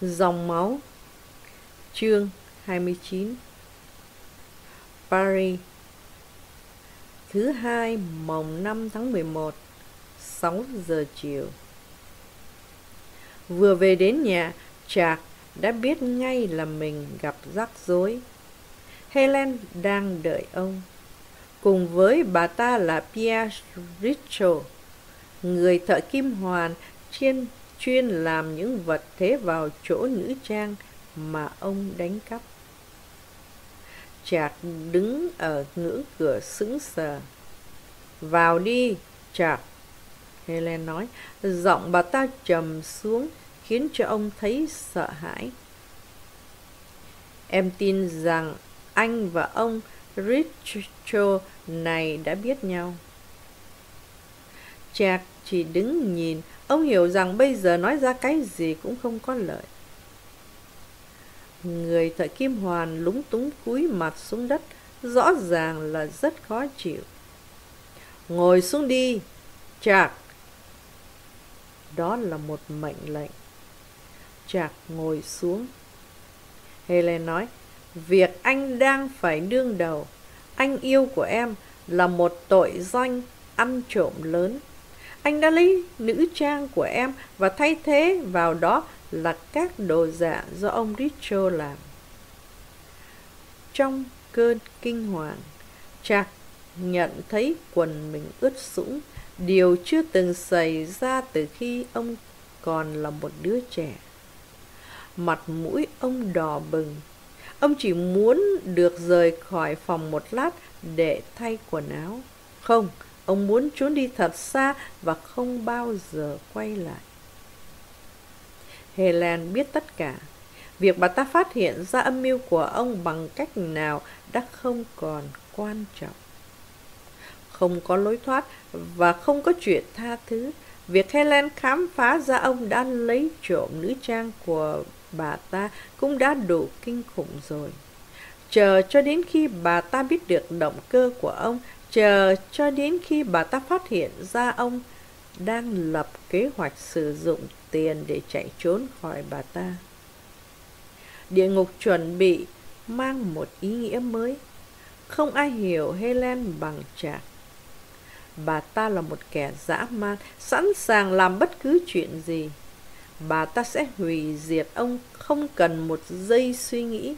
Dòng máu Chương 29 Paris Thứ hai mồng 5 tháng 11 6 giờ chiều Vừa về đến nhà, Chạc đã biết ngay là mình gặp rắc rối. Helen đang đợi ông. Cùng với bà ta là Pierre Richard, người thợ kim hoàn trên chuyên làm những vật thế vào chỗ nữ trang mà ông đánh cắp. Chạc đứng ở ngưỡng cửa sững sờ. Vào đi, Chạc. Helen nói, giọng bà ta trầm xuống khiến cho ông thấy sợ hãi. Em tin rằng anh và ông Richard này đã biết nhau. Chạc chỉ đứng nhìn Ông hiểu rằng bây giờ nói ra cái gì cũng không có lợi. Người thợ kim hoàn lúng túng cúi mặt xuống đất, rõ ràng là rất khó chịu. Ngồi xuống đi, Chạc. Đó là một mệnh lệnh. Chạc ngồi xuống. Helen nói, việc anh đang phải đương đầu, anh yêu của em là một tội danh ăn trộm lớn anh đã lấy nữ trang của em và thay thế vào đó là các đồ giả do ông Richard làm. Trong cơn kinh hoàng, Jack nhận thấy quần mình ướt sũng, điều chưa từng xảy ra từ khi ông còn là một đứa trẻ. Mặt mũi ông đỏ bừng. Ông chỉ muốn được rời khỏi phòng một lát để thay quần áo. Không, Ông muốn trốn đi thật xa và không bao giờ quay lại. Helen biết tất cả. Việc bà ta phát hiện ra âm mưu của ông bằng cách nào đã không còn quan trọng. Không có lối thoát và không có chuyện tha thứ. Việc Helen khám phá ra ông đã lấy trộm nữ trang của bà ta cũng đã đủ kinh khủng rồi. Chờ cho đến khi bà ta biết được động cơ của ông chờ cho đến khi bà ta phát hiện ra ông đang lập kế hoạch sử dụng tiền để chạy trốn khỏi bà ta. Địa ngục chuẩn bị mang một ý nghĩa mới. Không ai hiểu Helen bằng chạc. Bà ta là một kẻ dã man, sẵn sàng làm bất cứ chuyện gì. Bà ta sẽ hủy diệt ông không cần một giây suy nghĩ,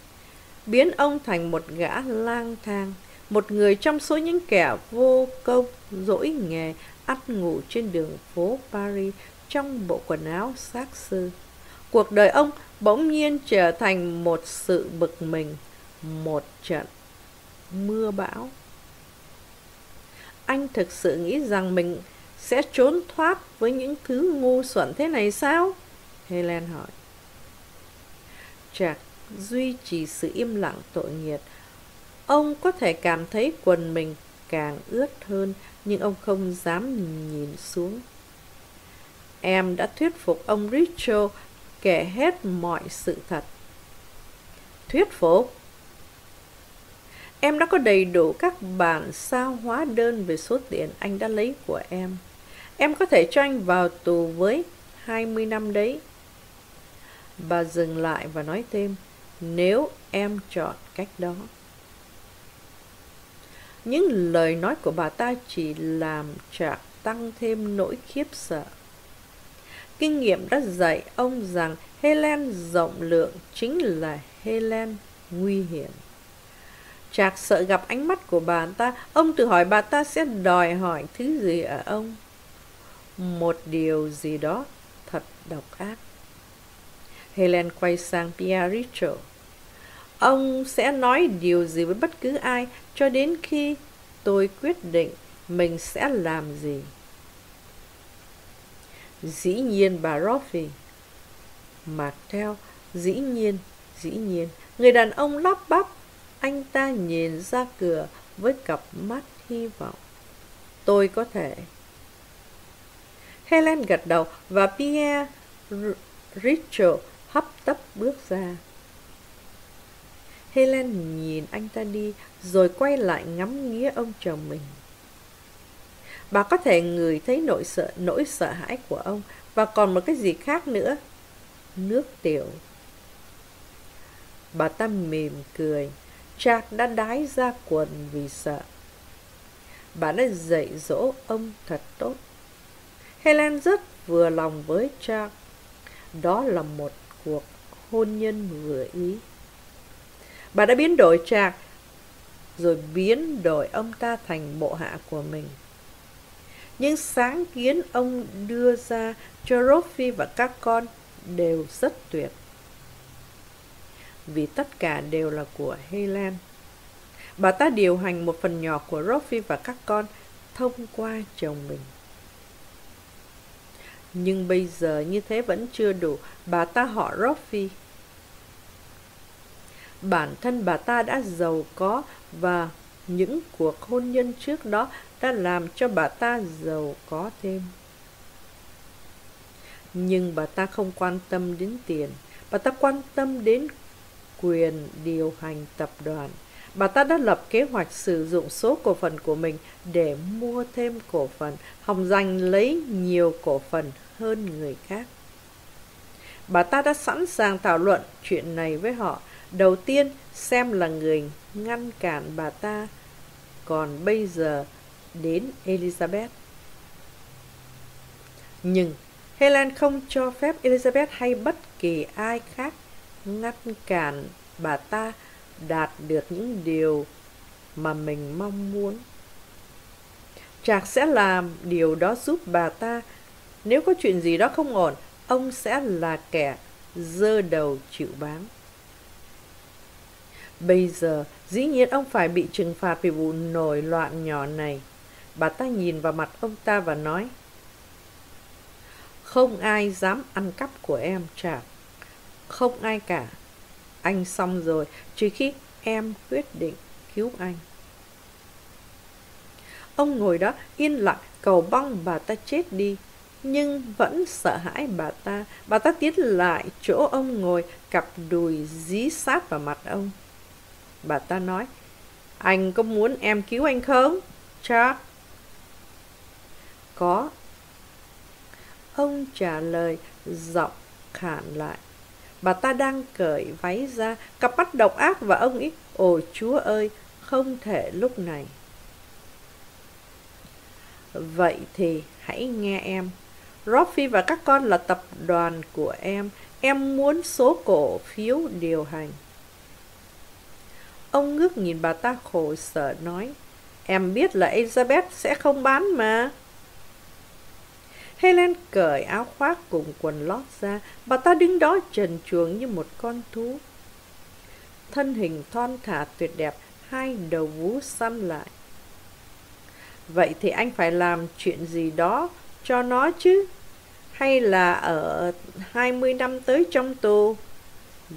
biến ông thành một gã lang thang một người trong số những kẻ vô công dỗi nghề ăn ngủ trên đường phố Paris trong bộ quần áo xác sư. Cuộc đời ông bỗng nhiên trở thành một sự bực mình, một trận mưa bão. Anh thực sự nghĩ rằng mình sẽ trốn thoát với những thứ ngu xuẩn thế này sao? Helen hỏi. Jack duy trì sự im lặng tội nghiệp Ông có thể cảm thấy quần mình càng ướt hơn, nhưng ông không dám nhìn xuống. Em đã thuyết phục ông Richard kể hết mọi sự thật. Thuyết phục? Em đã có đầy đủ các bản sao hóa đơn về số tiền anh đã lấy của em. Em có thể cho anh vào tù với 20 năm đấy. Bà dừng lại và nói thêm, nếu em chọn cách đó. Những lời nói của bà ta chỉ làm Trạc tăng thêm nỗi khiếp sợ. Kinh nghiệm đã dạy ông rằng Helen rộng lượng chính là Helen nguy hiểm. Trạc sợ gặp ánh mắt của bà ta, ông tự hỏi bà ta sẽ đòi hỏi thứ gì ở ông. Một điều gì đó thật độc ác. Helen quay sang Pierre Richard. Ông sẽ nói điều gì với bất cứ ai cho đến khi tôi quyết định mình sẽ làm gì. Dĩ nhiên bà Roffy. Mạc theo, dĩ nhiên, dĩ nhiên. Người đàn ông lắp bắp, anh ta nhìn ra cửa với cặp mắt hy vọng. Tôi có thể. Helen gật đầu và Pierre Rachel hấp tấp bước ra. Helen nhìn anh ta đi rồi quay lại ngắm nghía ông chồng mình. Bà có thể ngửi thấy nỗi sợ, nỗi sợ hãi của ông và còn một cái gì khác nữa. Nước tiểu. Bà ta mỉm cười. Jack đã đái ra quần vì sợ. Bà đã dạy dỗ ông thật tốt. Helen rất vừa lòng với Jack. Đó là một cuộc hôn nhân vừa ý. Bà đã biến đổi Trạc, rồi biến đổi ông ta thành bộ hạ của mình. Nhưng sáng kiến ông đưa ra cho Rofi và các con đều rất tuyệt. Vì tất cả đều là của Helen. Bà ta điều hành một phần nhỏ của Rofi và các con thông qua chồng mình. Nhưng bây giờ như thế vẫn chưa đủ, bà ta họ Rofi. Bản thân bà ta đã giàu có và những cuộc hôn nhân trước đó đã làm cho bà ta giàu có thêm. Nhưng bà ta không quan tâm đến tiền, bà ta quan tâm đến quyền điều hành tập đoàn. Bà ta đã lập kế hoạch sử dụng số cổ phần của mình để mua thêm cổ phần, hòng giành lấy nhiều cổ phần hơn người khác. Bà ta đã sẵn sàng thảo luận chuyện này với họ. Đầu tiên, xem là người ngăn cản bà ta. Còn bây giờ, đến Elizabeth. Nhưng Helen không cho phép Elizabeth hay bất kỳ ai khác ngăn cản bà ta đạt được những điều mà mình mong muốn. Chạc sẽ làm điều đó giúp bà ta. Nếu có chuyện gì đó không ổn, ông sẽ là kẻ dơ đầu chịu báng. Bây giờ, dĩ nhiên ông phải bị trừng phạt vì vụ nổi loạn nhỏ này. Bà ta nhìn vào mặt ông ta và nói, Không ai dám ăn cắp của em, chạc. Không ai cả. Anh xong rồi, trừ khi em quyết định cứu anh. Ông ngồi đó yên lặng cầu bong bà ta chết đi nhưng vẫn sợ hãi bà ta. Bà ta tiến lại chỗ ông ngồi, cặp đùi dí sát vào mặt ông. Bà ta nói, anh có muốn em cứu anh không? Charles. Có. Ông trả lời, giọng khản lại. Bà ta đang cởi váy ra, cặp mắt độc ác và ông ý, ôi chúa ơi, không thể lúc này. Vậy thì hãy nghe em. Roffy và các con là tập đoàn của em. Em muốn số cổ phiếu điều hành. Ông ngước nhìn bà ta khổ sở nói. Em biết là Elizabeth sẽ không bán mà. Helen cởi áo khoác cùng quần lót ra, bà ta đứng đó trần truồng như một con thú. Thân hình thon thả tuyệt đẹp, hai đầu vú xăm lại. Vậy thì anh phải làm chuyện gì đó cho nó chứ? Hay là ở 20 năm tới trong tù?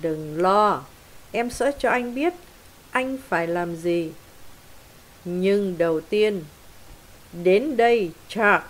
Đừng lo, em sẽ cho anh biết anh phải làm gì. Nhưng đầu tiên, đến đây, Chuck